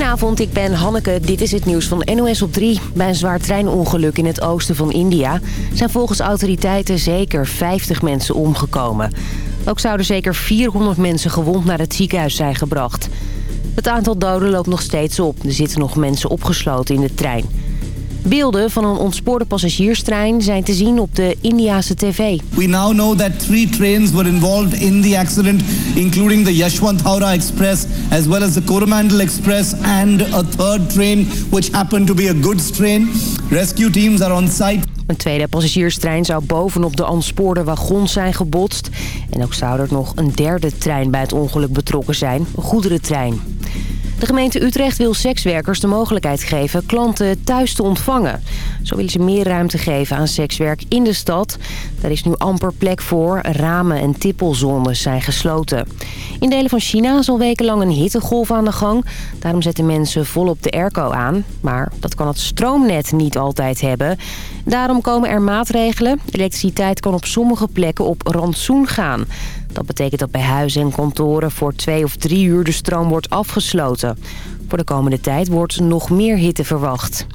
Goedenavond, ik ben Hanneke. Dit is het nieuws van NOS op 3. Bij een zwaar treinongeluk in het oosten van India... zijn volgens autoriteiten zeker 50 mensen omgekomen. Ook zouden zeker 400 mensen gewond naar het ziekenhuis zijn gebracht. Het aantal doden loopt nog steeds op. Er zitten nog mensen opgesloten in de trein. Beelden van een ontspoorde passagierstrein zijn te zien op de Indiase tv. We now know that three trains were involved in the accident, including the Yashwanthpura Express, as well as the Coromandel Express, and a third train, which happened to be a goods train. Rescue teams are on site. Een tweede passagierstrein zou bovenop de ontspoorde wagons zijn gebotst. En ook zou er nog een derde trein bij het ongeluk betrokken zijn, een goederentrein. De gemeente Utrecht wil sekswerkers de mogelijkheid geven klanten thuis te ontvangen. Zo willen ze meer ruimte geven aan sekswerk in de stad. Daar is nu amper plek voor. Ramen en tippelzones zijn gesloten. In delen van China is al wekenlang een hittegolf aan de gang. Daarom zetten mensen volop de airco aan. Maar dat kan het stroomnet niet altijd hebben. Daarom komen er maatregelen. Elektriciteit kan op sommige plekken op rantsoen gaan. Dat betekent dat bij huizen en kantoren voor twee of drie uur de stroom wordt afgesloten. Voor de komende tijd wordt nog meer hitte verwacht.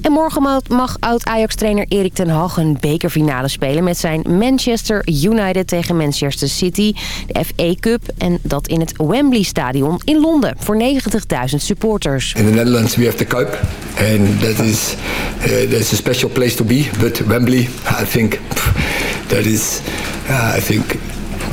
En morgen mag oud-Ajax-trainer Erik ten Hag een bekerfinale spelen... met zijn Manchester United tegen Manchester City, de FA Cup... en dat in het Wembley Stadion in Londen voor 90.000 supporters. In the Netherlands we have the Cup and that is uh, that's a special place to be. But Wembley, I think that is, uh, I think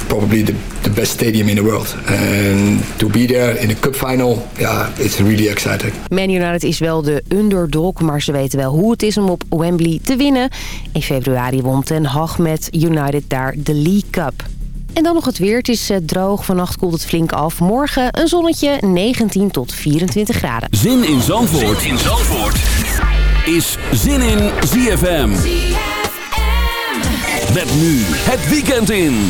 probably the, the best stadium in the world. And to be there in a cup final, yeah, it's really exciting. Man United is wel de underdog, maar ze weten wel hoe het is om op Wembley te winnen. In februari won Ten Hag met United daar de League Cup. En dan nog het weer. Het is eh, droog. Vannacht koelt het flink af. Morgen een zonnetje 19 tot 24 graden. Zin in Zandvoort, zin in Zandvoort. is Zin in ZFM. Met nu het weekend in.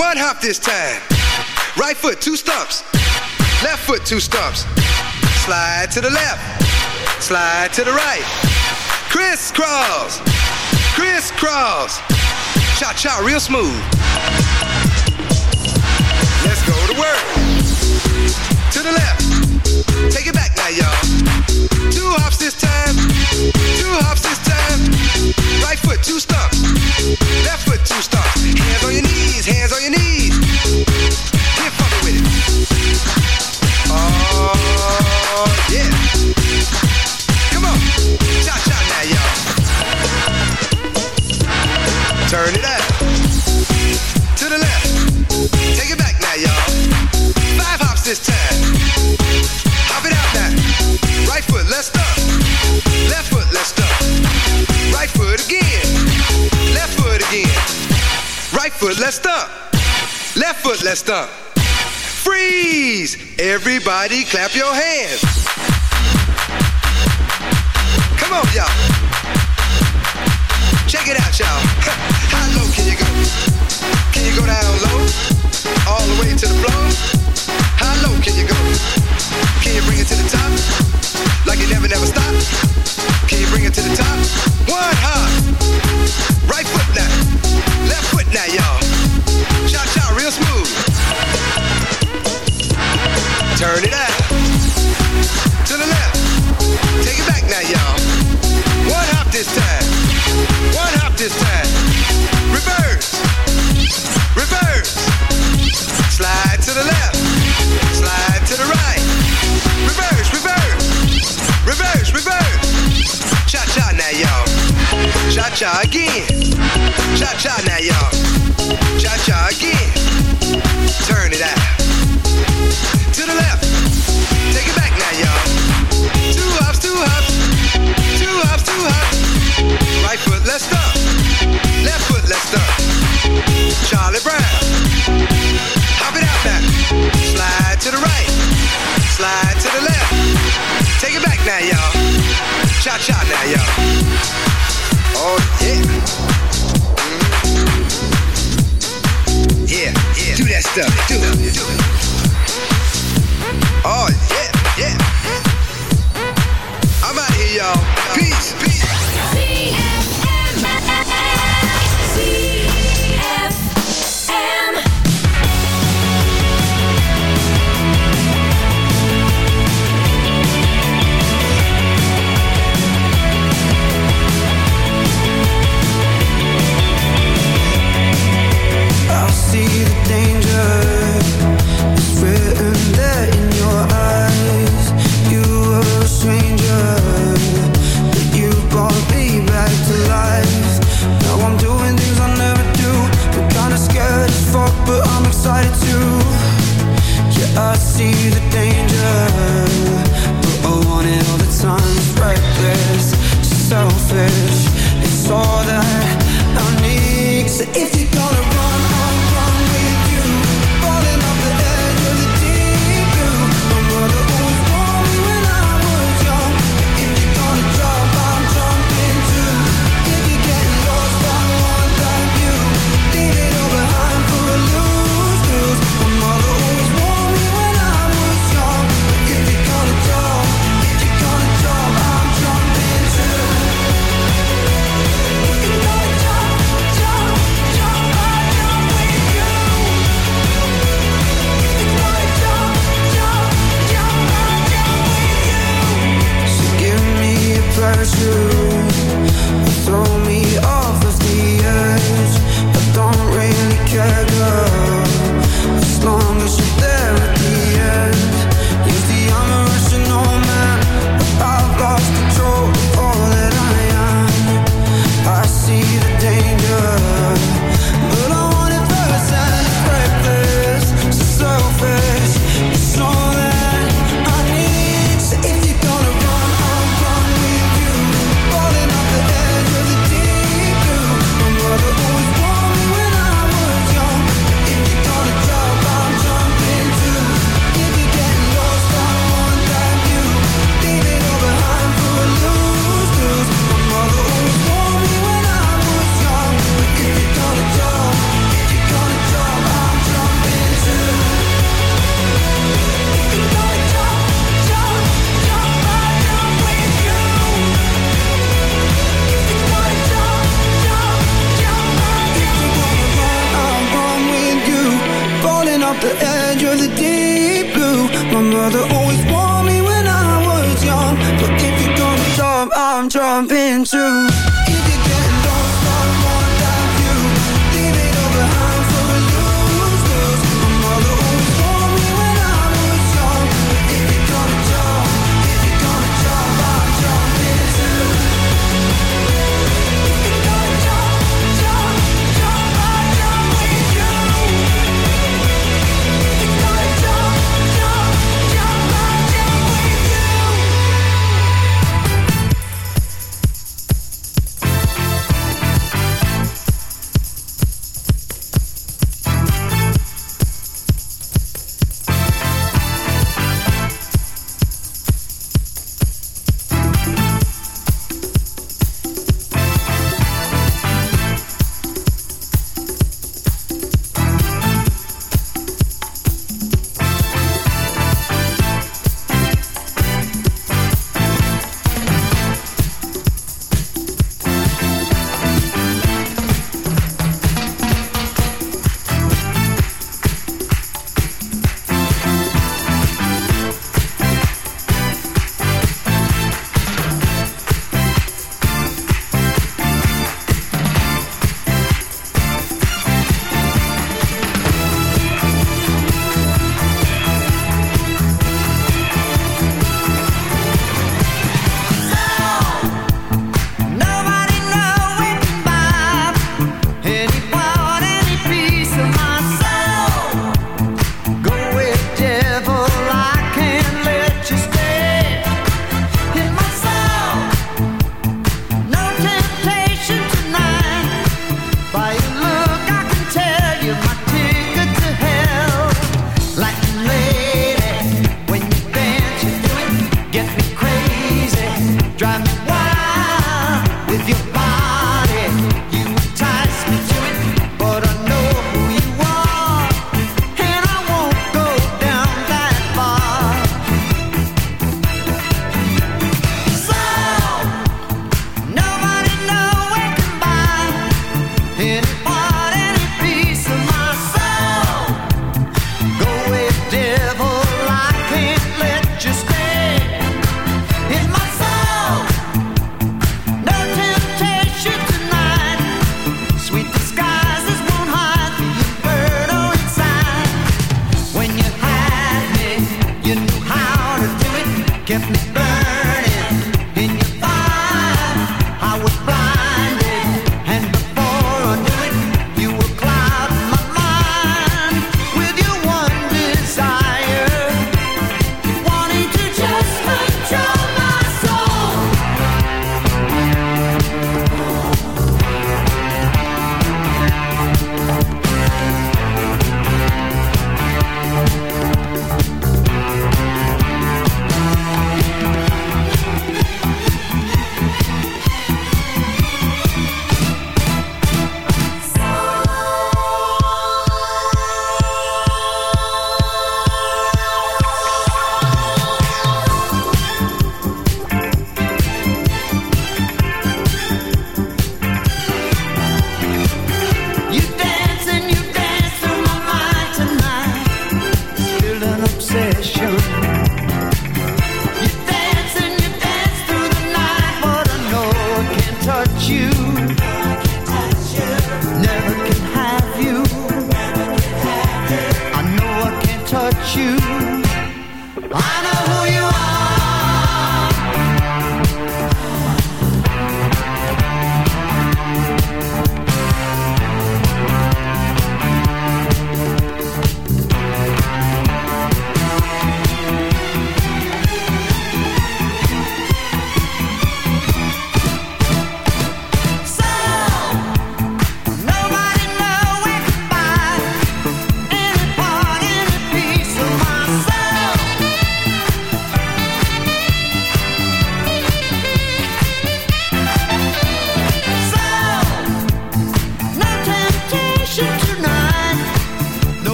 One hop this time. Right foot, two stumps. Left foot, two stumps. Slide to the left. Slide to the right. Crisscross. Crisscross. Cha cha, real smooth. Let's go to work. To the left.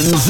Zandvoort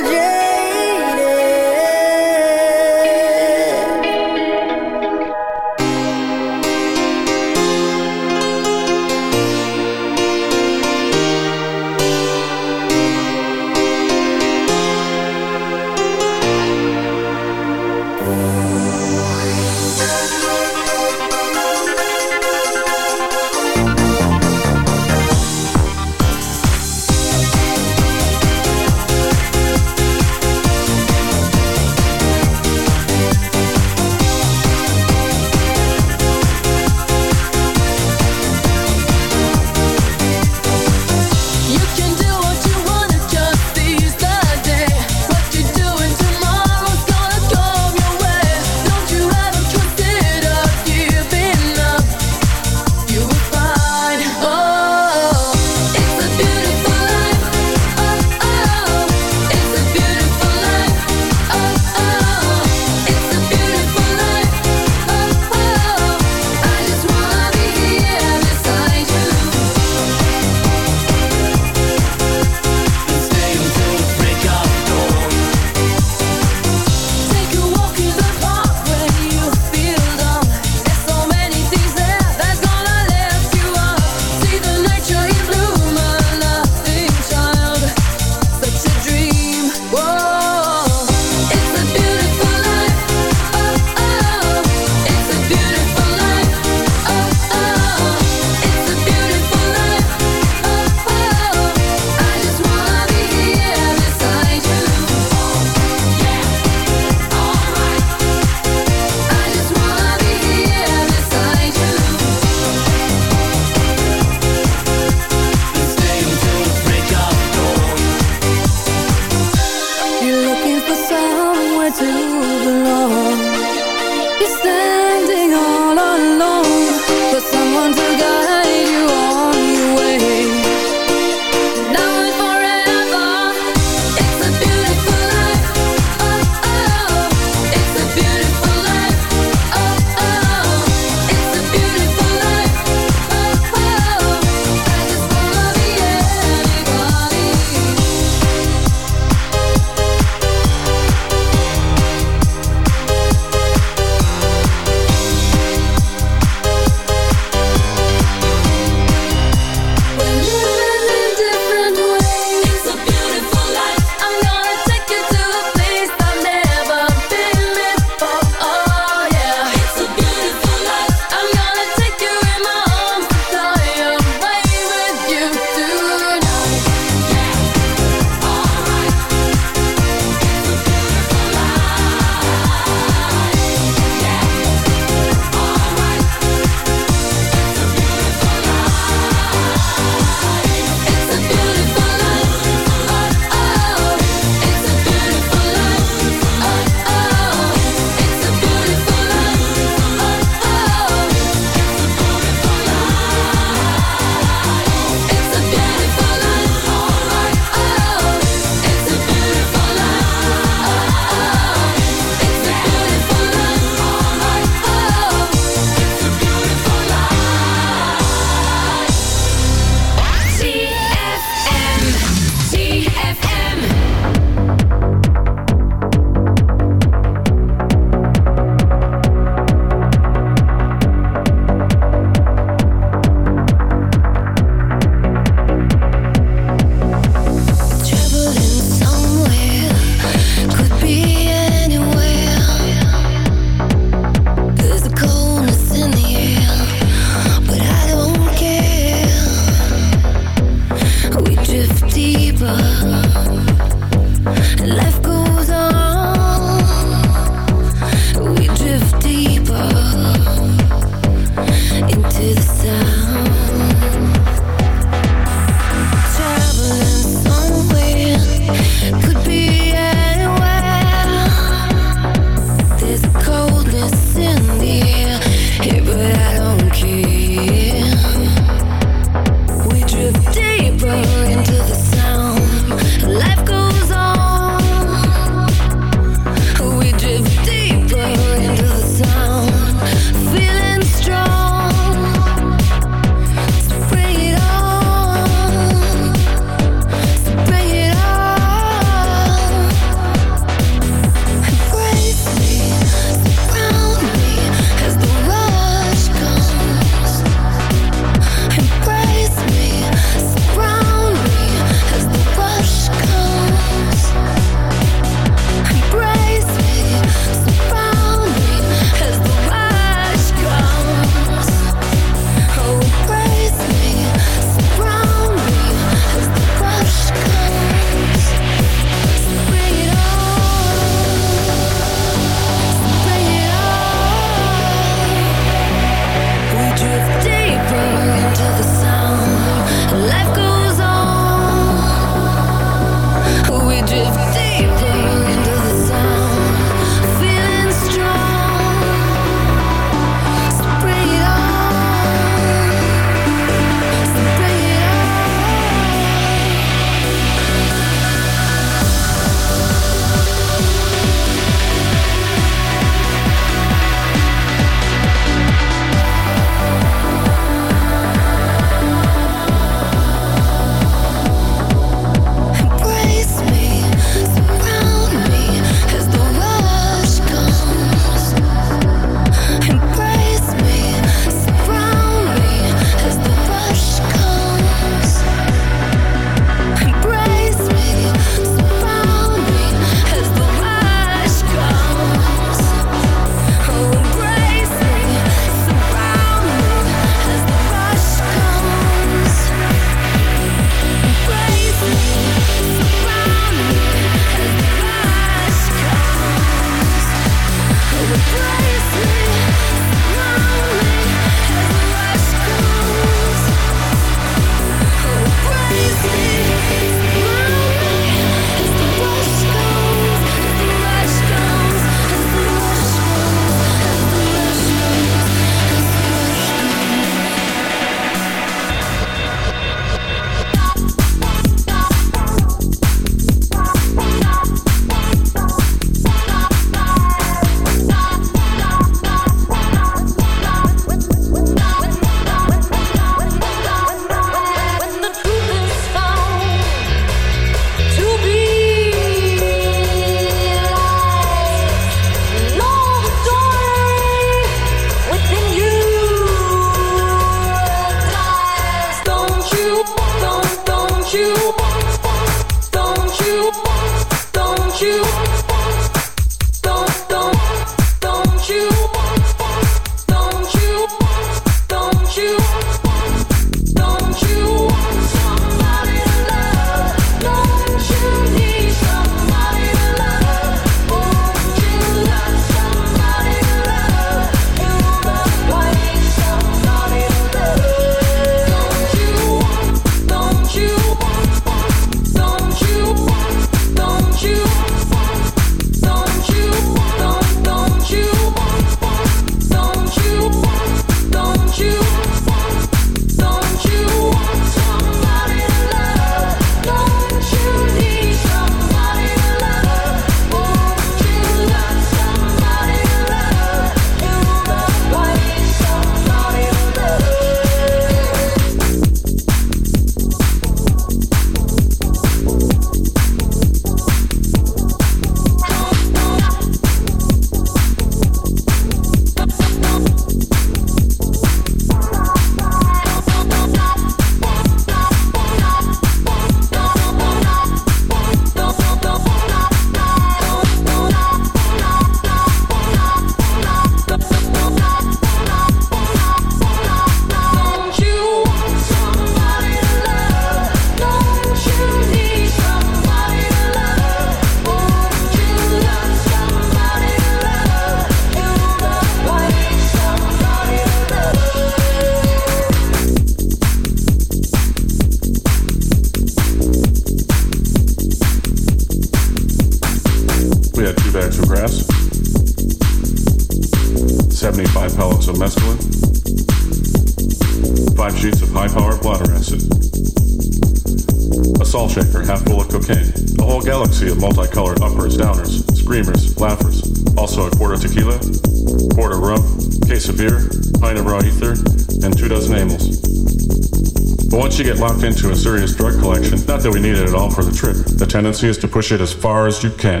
tendency is to push it as far as you can.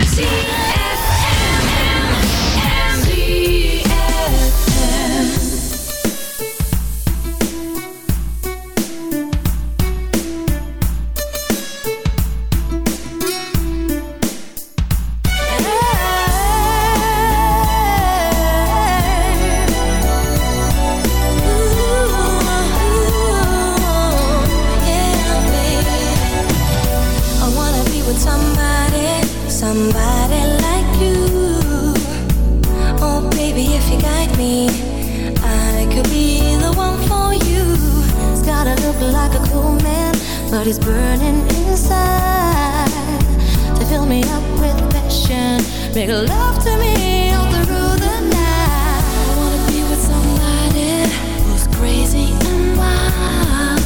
look like a cool man, but he's burning inside. To fill me up with passion, make love to me all through the night. I wanna be with somebody who's crazy and wild,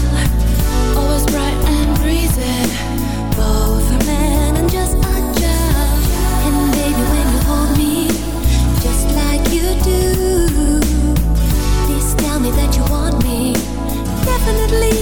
always bright and breezy, both a man and just a child. And baby, when you hold me, just like you do, please tell me that you want me definitely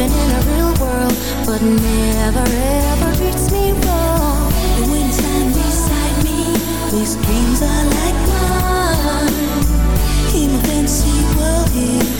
living in a real world, but never ever treats me wrong. And when it's lying beside me, these dreams are like mine. In a fantasy world here.